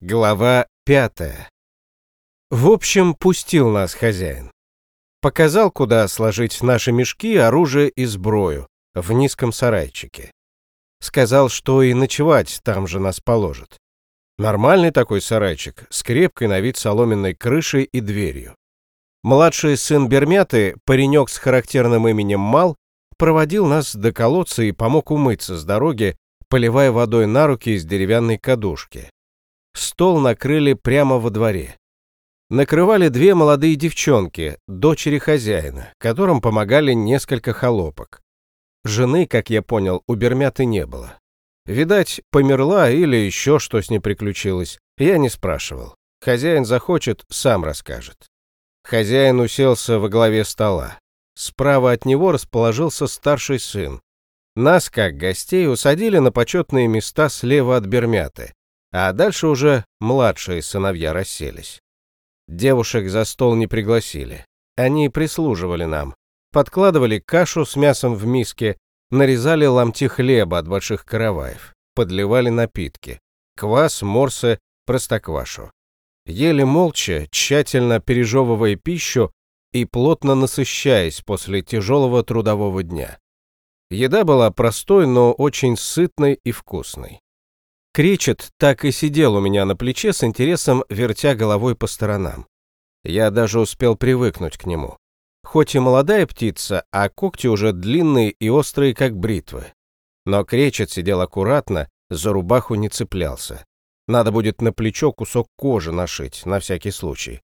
Глава пятая. В общем, пустил нас хозяин. Показал, куда сложить наши мешки, оружие и сброю в низком сарайчике. Сказал, что и ночевать там же нас положат. Нормальный такой сарайчик, с крепкой на вид соломенной крышей и дверью. Младший сын Бермяты, паренек с характерным именем Мал, проводил нас до колодца и помог умыться с дороги, поливая водой на руки из деревянной кадушки. Стол накрыли прямо во дворе. Накрывали две молодые девчонки, дочери хозяина, которым помогали несколько холопок. Жены, как я понял, у Бермяты не было. Видать, померла или еще что с ней приключилось, я не спрашивал. Хозяин захочет, сам расскажет. Хозяин уселся во главе стола. Справа от него расположился старший сын. Нас, как гостей, усадили на почетные места слева от Бермяты, а дальше уже младшие сыновья расселись. Девушек за стол не пригласили. Они прислуживали нам, подкладывали кашу с мясом в миске, нарезали ломти хлеба от больших караваев, подливали напитки, квас, морсы, простоквашу. Ели молча, тщательно пережевывая пищу и плотно насыщаясь после тяжелого трудового дня. Еда была простой, но очень сытной и вкусной. Кречет так и сидел у меня на плече с интересом, вертя головой по сторонам. Я даже успел привыкнуть к нему. Хоть и молодая птица, а когти уже длинные и острые, как бритвы. Но Кречет сидел аккуратно, за рубаху не цеплялся. Надо будет на плечо кусок кожи нашить, на всякий случай.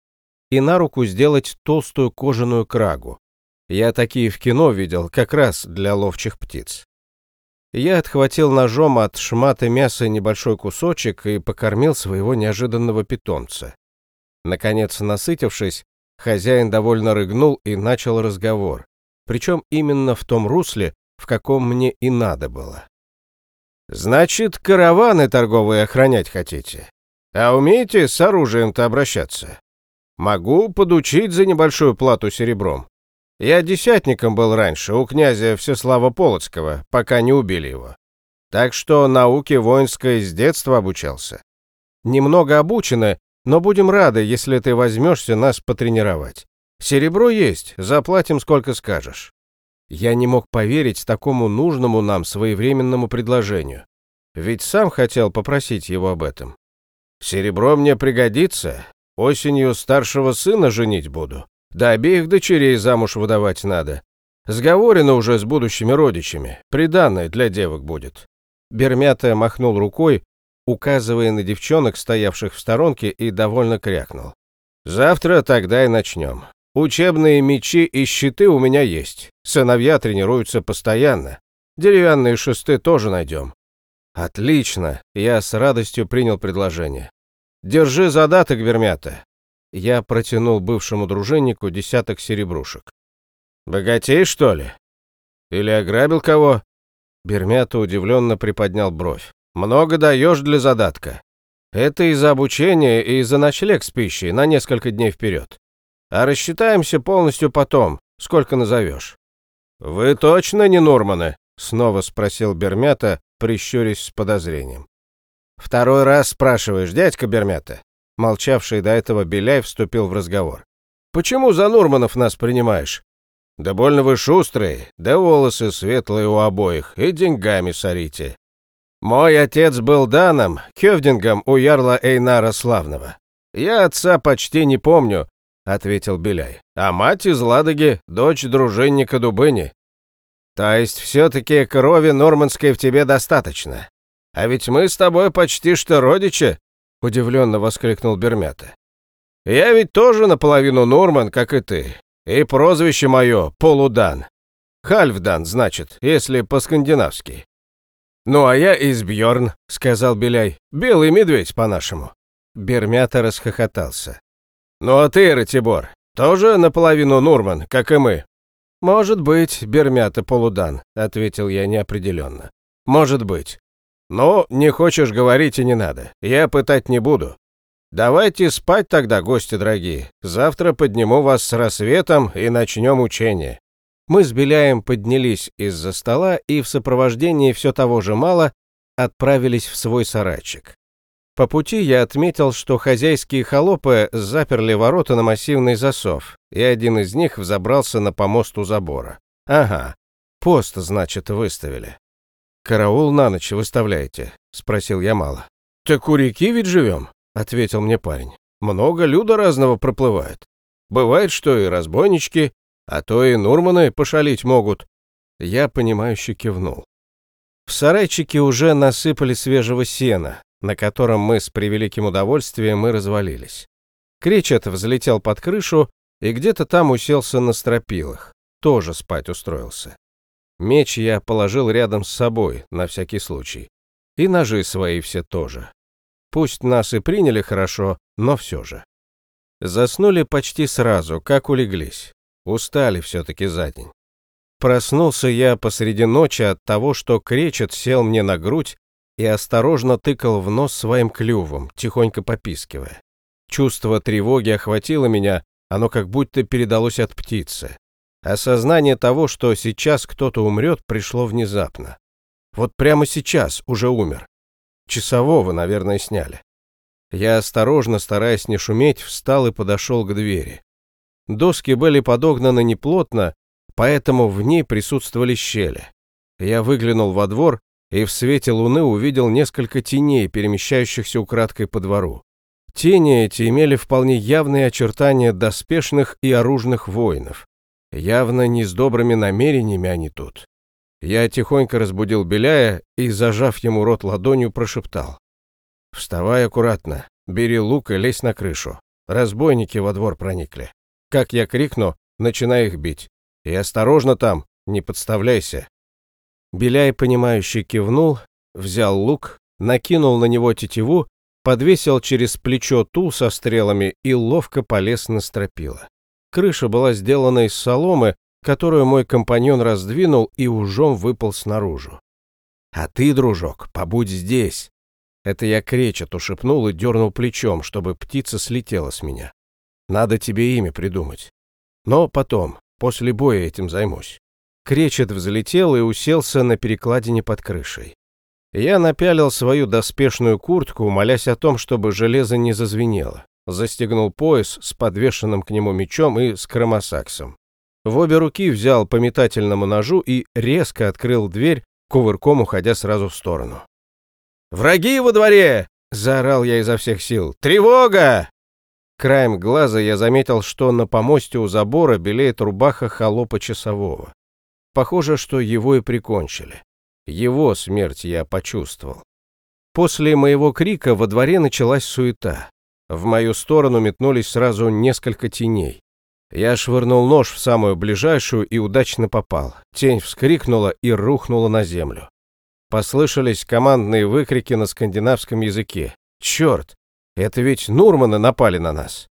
И на руку сделать толстую кожаную крагу. Я такие в кино видел, как раз для ловчих птиц. Я отхватил ножом от шмата мяса небольшой кусочек и покормил своего неожиданного питомца. Наконец, насытившись, хозяин довольно рыгнул и начал разговор, причем именно в том русле, в каком мне и надо было. «Значит, караваны торговые охранять хотите? А умеете с оружием-то обращаться? Могу подучить за небольшую плату серебром. Я десятником был раньше, у князя Всеслава Полоцкого, пока не убили его. Так что науке воинской с детства обучался. Немного обучены, но будем рады, если ты возьмешься нас потренировать. Серебро есть, заплатим сколько скажешь». Я не мог поверить такому нужному нам своевременному предложению. Ведь сам хотел попросить его об этом. «Серебро мне пригодится. Осенью старшего сына женить буду. Да обеих дочерей замуж выдавать надо. Сговорено уже с будущими родичами. Приданное для девок будет». Бермята махнул рукой, указывая на девчонок, стоявших в сторонке, и довольно крякнул. «Завтра тогда и начнем. Учебные мечи и щиты у меня есть. Сыновья тренируются постоянно. Деревянные шесты тоже найдем». «Отлично!» Я с радостью принял предложение. «Держи задаток, Бермята. Я протянул бывшему дружиннику десяток серебрушек. «Богатей, что ли? Или ограбил кого?» Бермята удивленно приподнял бровь. «Много даешь для задатка. Это и за обучение, и за ночлег с пищей на несколько дней вперед. А рассчитаемся полностью потом, сколько назовешь». «Вы точно не Нурманы?» — снова спросил Бермята, прищурясь с подозрением. «Второй раз спрашиваешь, дядька Бермята?» Молчавший до этого Беляй вступил в разговор. «Почему за Нурманов нас принимаешь?» «Да больно вы шустрые, да волосы светлые у обоих, и деньгами сорите. Мой отец был Даном, Хевдингом у ярла Эйнара Славного. Я отца почти не помню», — ответил Беляй. «А мать из Ладоги, дочь дружинника Дубыни. То есть все-таки крови нормандской в тебе достаточно. А ведь мы с тобой почти что родичи, — удивленно воскликнул Бермята. «Я ведь тоже наполовину Норман, как и ты. И прозвище мое — Полудан. Хальфдан, значит, если по-скандинавски». «Ну, а я из Бьорн», — сказал Беляй. «Белый медведь, по-нашему». Бермята расхохотался. «Ну а ты, Ратибор, тоже наполовину Нурман, как и мы?» «Может быть, Бермята Полудан», — ответил я неопределенно. «Может быть. «Ну, не хочешь говорить и не надо. Я пытать не буду. Давайте спать тогда, гости дорогие. Завтра подниму вас с рассветом и начнем учение». Мы с Беляем поднялись из-за стола и в сопровождении все того же мало отправились в свой сарайчик. По пути я отметил, что хозяйские холопы заперли ворота на массивный засов, и один из них взобрался на помост у забора. Ага, пост, значит, выставили. «Караул на ночь выставляете?» — спросил я мало. «Так у реки ведь живем», — ответил мне парень. «Много люда разного проплывает. Бывает, что и разбойнички, а то и Нурманы пошалить могут». Я, понимающе кивнул. В сарайчике уже насыпали свежего сена, на котором мы с превеликим удовольствием и развалились. Кречет взлетел под крышу и где-то там уселся на стропилах, тоже спать устроился. Меч я положил рядом с собой, на всякий случай. И ножи свои все тоже. Пусть нас и приняли хорошо, но все же. Заснули почти сразу, как улеглись. Устали все-таки за день. Проснулся я посреди ночи от того, что кречет сел мне на грудь и осторожно тыкал в нос своим клювом, тихонько попискивая. Чувство тревоги охватило меня, оно как будто передалось от птицы. Осознание того, что сейчас кто-то умрет, пришло внезапно. Вот прямо сейчас уже умер. Часового, наверное, сняли. Я осторожно, стараясь не шуметь, встал и подошел к двери. Доски были подогнаны неплотно, поэтому в ней присутствовали щели. Я выглянул во двор и в свете луны увидел несколько теней, перемещающихся украдкой по двору. Тени эти имели вполне явные очертания доспешных и оружных воинов. Явно не с добрыми намерениями они тут. Я тихонько разбудил Беляя и, зажав ему рот ладонью, прошептал. «Вставай аккуратно, бери лук и лезь на крышу. Разбойники во двор проникли. Как я крикну, начинай их бить. И осторожно там, не подставляйся. Беляй, понимающий, кивнул, взял лук, накинул на него тетиву, подвесил через плечо тул со стрелами и ловко полез на стропила. Крыша была сделана из соломы, которую мой компаньон раздвинул и ужом выпал снаружи. «А ты, дружок, побудь здесь!» Это я кречету шепнул и дернул плечом, чтобы птица слетела с меня. Надо тебе имя придумать. Но потом, после боя этим займусь. Кречет взлетел и уселся на перекладине под крышей. Я напялил свою доспешную куртку, молясь о том, чтобы железо не зазвенело. Застегнул пояс с подвешенным к нему мечом и с кромосаксом. В обе руки взял по метательному ножу и резко открыл дверь, кувырком уходя сразу в сторону. «Враги во дворе!» — заорал я изо всех сил. «Тревога!» Краем глаза я заметил, что на помосте у забора белеет рубаха холопа часового. Похоже, что его и прикончили. Его смерть я почувствовал. После моего крика во дворе началась суета. В мою сторону метнулись сразу несколько теней. Я швырнул нож в самую ближайшую и удачно попал. Тень вскрикнула и рухнула на землю. Послышались командные выкрики на скандинавском языке. «Черт! Это ведь Нурманы напали на нас!»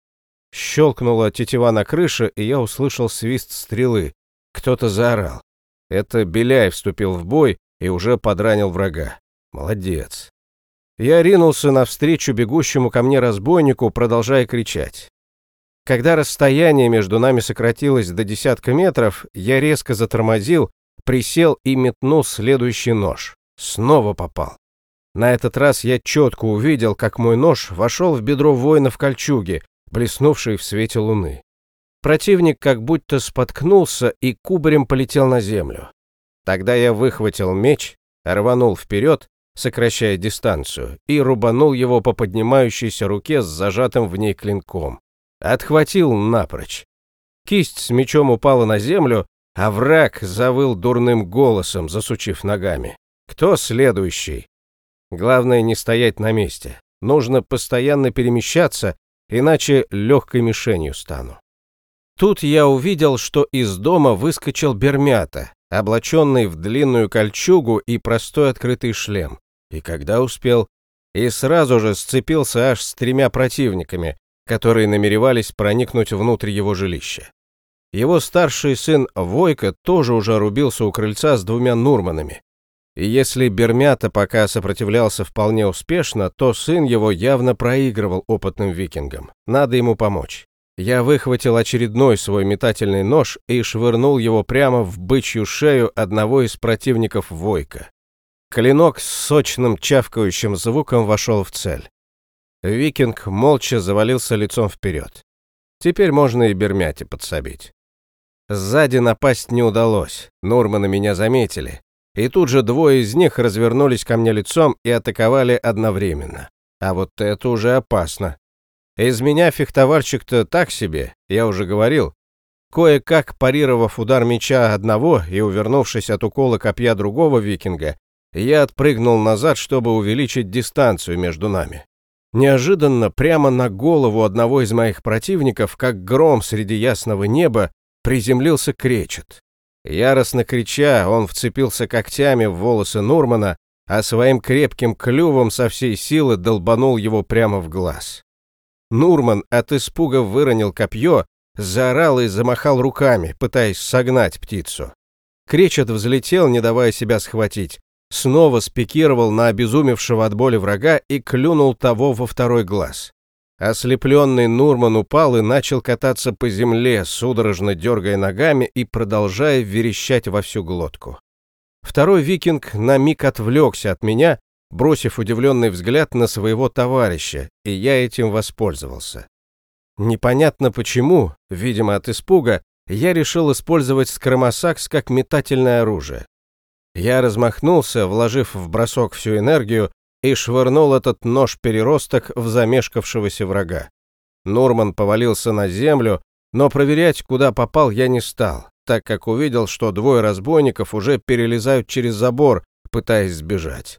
Щелкнула тетива на крыше, и я услышал свист стрелы. Кто-то заорал. Это Беляй вступил в бой и уже подранил врага. Молодец. Я ринулся навстречу бегущему ко мне разбойнику, продолжая кричать. Когда расстояние между нами сократилось до десятка метров, я резко затормозил, присел и метнул следующий нож. Снова попал. На этот раз я четко увидел, как мой нож вошел в бедро воина в кольчуге, блеснувшей в свете луны. Противник как будто споткнулся и кубарем полетел на землю. Тогда я выхватил меч, рванул вперед, сокращая дистанцию, и рубанул его по поднимающейся руке с зажатым в ней клинком. Отхватил напрочь. Кисть с мечом упала на землю, а враг завыл дурным голосом, засучив ногами. Кто следующий? Главное не стоять на месте. Нужно постоянно перемещаться, иначе легкой мишенью стану. Тут я увидел, что из дома выскочил Бермята, облаченный в длинную кольчугу и простой открытый шлем. И когда успел, и сразу же сцепился аж с тремя противниками, которые намеревались проникнуть внутрь его жилища. Его старший сын Войка тоже уже рубился у крыльца с двумя Нурманами. И если Бермята пока сопротивлялся вполне успешно, то сын его явно проигрывал опытным викингам. Надо ему помочь. Я выхватил очередной свой метательный нож и швырнул его прямо в бычью шею одного из противников Войка. Клинок с сочным чавкающим звуком вошел в цель. Викинг молча завалился лицом вперед. Теперь можно и Бермяти подсобить. Сзади напасть не удалось, Нурманы меня заметили, и тут же двое из них развернулись ко мне лицом и атаковали одновременно. А вот это уже опасно. Из меня фехтовальщик-то так себе, я уже говорил. Кое-как парировав удар меча одного и увернувшись от укола копья другого викинга, я отпрыгнул назад, чтобы увеличить дистанцию между нами. Неожиданно прямо на голову одного из моих противников, как гром среди ясного неба, приземлился кречет. Яростно крича, он вцепился когтями в волосы Нурмана, а своим крепким клювом со всей силы долбанул его прямо в глаз. Нурман от испуга выронил копье, заорал и замахал руками, пытаясь согнать птицу. Кречет взлетел, не давая себя схватить, снова спикировал на обезумевшего от боли врага и клюнул того во второй глаз. Ослепленный Нурман упал и начал кататься по земле, судорожно дергая ногами и продолжая верещать во всю глотку. Второй викинг на миг отвлекся от меня, бросив удивленный взгляд на своего товарища, и я этим воспользовался. Непонятно почему, видимо от испуга, я решил использовать скромосакс как метательное оружие. Я размахнулся, вложив в бросок всю энергию, и швырнул этот нож-переросток в замешкавшегося врага. Нурман повалился на землю, но проверять, куда попал, я не стал, так как увидел, что двое разбойников уже перелезают через забор, пытаясь сбежать.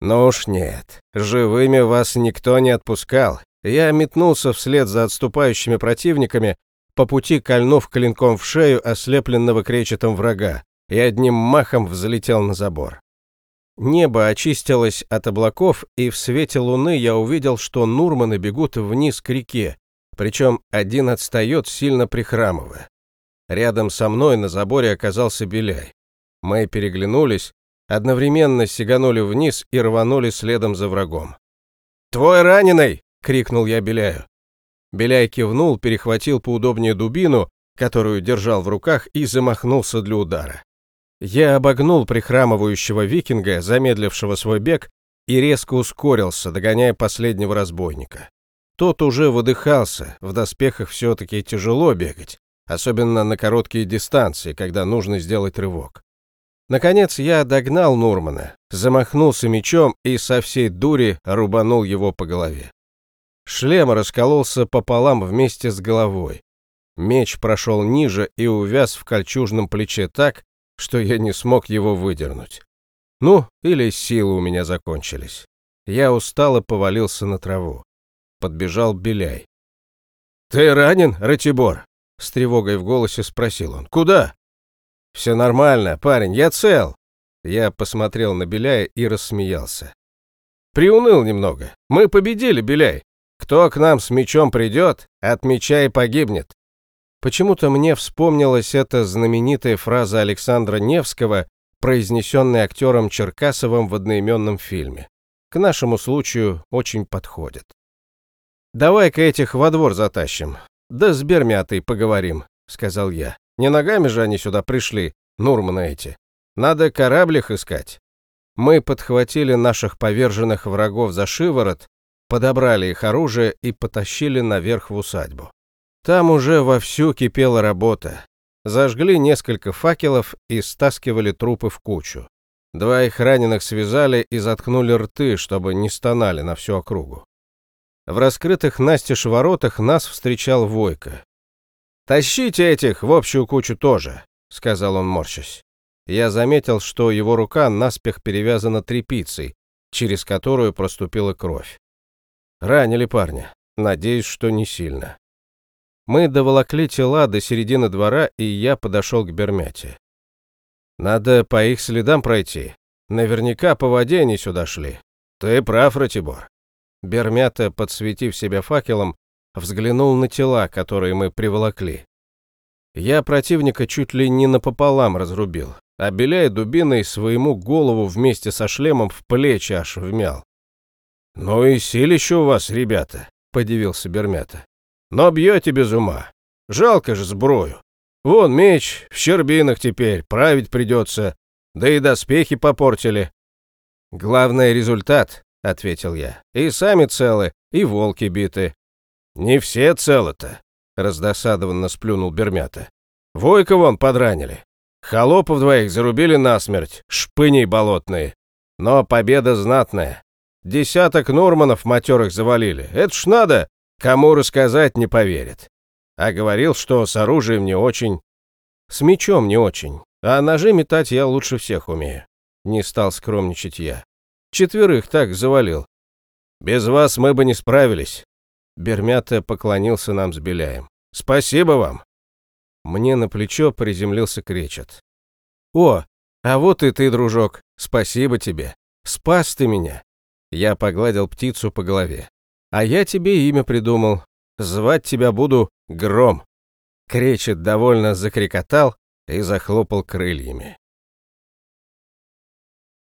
Ну уж нет, живыми вас никто не отпускал. Я метнулся вслед за отступающими противниками, по пути кольнув клинком в шею ослепленного кречетом врага и одним махом взлетел на забор. Небо очистилось от облаков, и в свете луны я увидел, что Нурманы бегут вниз к реке, причем один отстает, сильно прихрамывая. Рядом со мной на заборе оказался Беляй. Мы переглянулись, одновременно сиганули вниз и рванули следом за врагом. «Твой раненый!» — крикнул я Беляю. Беляй кивнул, перехватил поудобнее дубину, которую держал в руках, и замахнулся для удара. Я обогнул прихрамывающего викинга, замедлившего свой бег, и резко ускорился, догоняя последнего разбойника. Тот уже выдыхался, в доспехах все-таки тяжело бегать, особенно на короткие дистанции, когда нужно сделать рывок. Наконец я догнал Нурмана, замахнулся мечом и со всей дури рубанул его по голове. Шлем раскололся пополам вместе с головой. Меч прошел ниже и увяз в кольчужном плече так, что я не смог его выдернуть. Ну, или силы у меня закончились. Я устало повалился на траву. Подбежал Беляй. «Ты ранен, Ратибор?» С тревогой в голосе спросил он. «Куда?» «Все нормально, парень, я цел». Я посмотрел на Беляя и рассмеялся. «Приуныл немного. Мы победили, Беляй. Кто к нам с мечом придет, от меча и погибнет. Почему-то мне вспомнилась эта знаменитая фраза Александра Невского, произнесенная актером Черкасовым в одноименном фильме. К нашему случаю очень подходит. «Давай-ка этих во двор затащим. Да с Бермятой поговорим», — сказал я. «Не ногами же они сюда пришли, Нурманы эти. Надо кораблях искать». Мы подхватили наших поверженных врагов за шиворот, подобрали их оружие и потащили наверх в усадьбу. Там уже вовсю кипела работа. Зажгли несколько факелов и стаскивали трупы в кучу. Два их раненых связали и заткнули рты, чтобы не стонали на всю округу. В раскрытых настежь воротах нас встречал Войко. «Тащите этих в общую кучу тоже», — сказал он, морщась. Я заметил, что его рука наспех перевязана тряпицей, через которую проступила кровь. Ранили парня. Надеюсь, что не сильно. Мы доволокли тела до середины двора, и я подошел к Бермяте. Надо по их следам пройти. Наверняка по воде они сюда шли. Ты прав, Ратибор. Бермята, подсветив себя факелом, взглянул на тела, которые мы приволокли. Я противника чуть ли не напополам разрубил, а беляя дубиной своему голову вместе со шлемом в плечи аж вмял. «Ну и силище у вас, ребята», — подивился Бермята. Но бьете без ума. Жалко же сброю. Вон меч, в щербинах теперь, править придется. Да и доспехи попортили. Главный результат, ответил я. И сами целы, и волки биты. Не все целы-то, раздосадованно сплюнул Бермята. Войка вон подранили. Холопов двоих зарубили насмерть, шпыней болотные. Но победа знатная. Десяток Нурманов матерых завалили. Это ж надо, кому рассказать не поверит. А говорил, что с оружием не очень. С мечом не очень. А ножи метать я лучше всех умею. Не стал скромничать я. Четверых так завалил. Без вас мы бы не справились. Бермята поклонился нам с Беляем. Спасибо вам. Мне на плечо приземлился кречет. О, а вот и ты, дружок. Спасибо тебе. Спас ты меня. Я погладил птицу по голове. А я тебе имя придумал. Звать тебя буду Гром. Кречет довольно закрикотал и захлопал крыльями.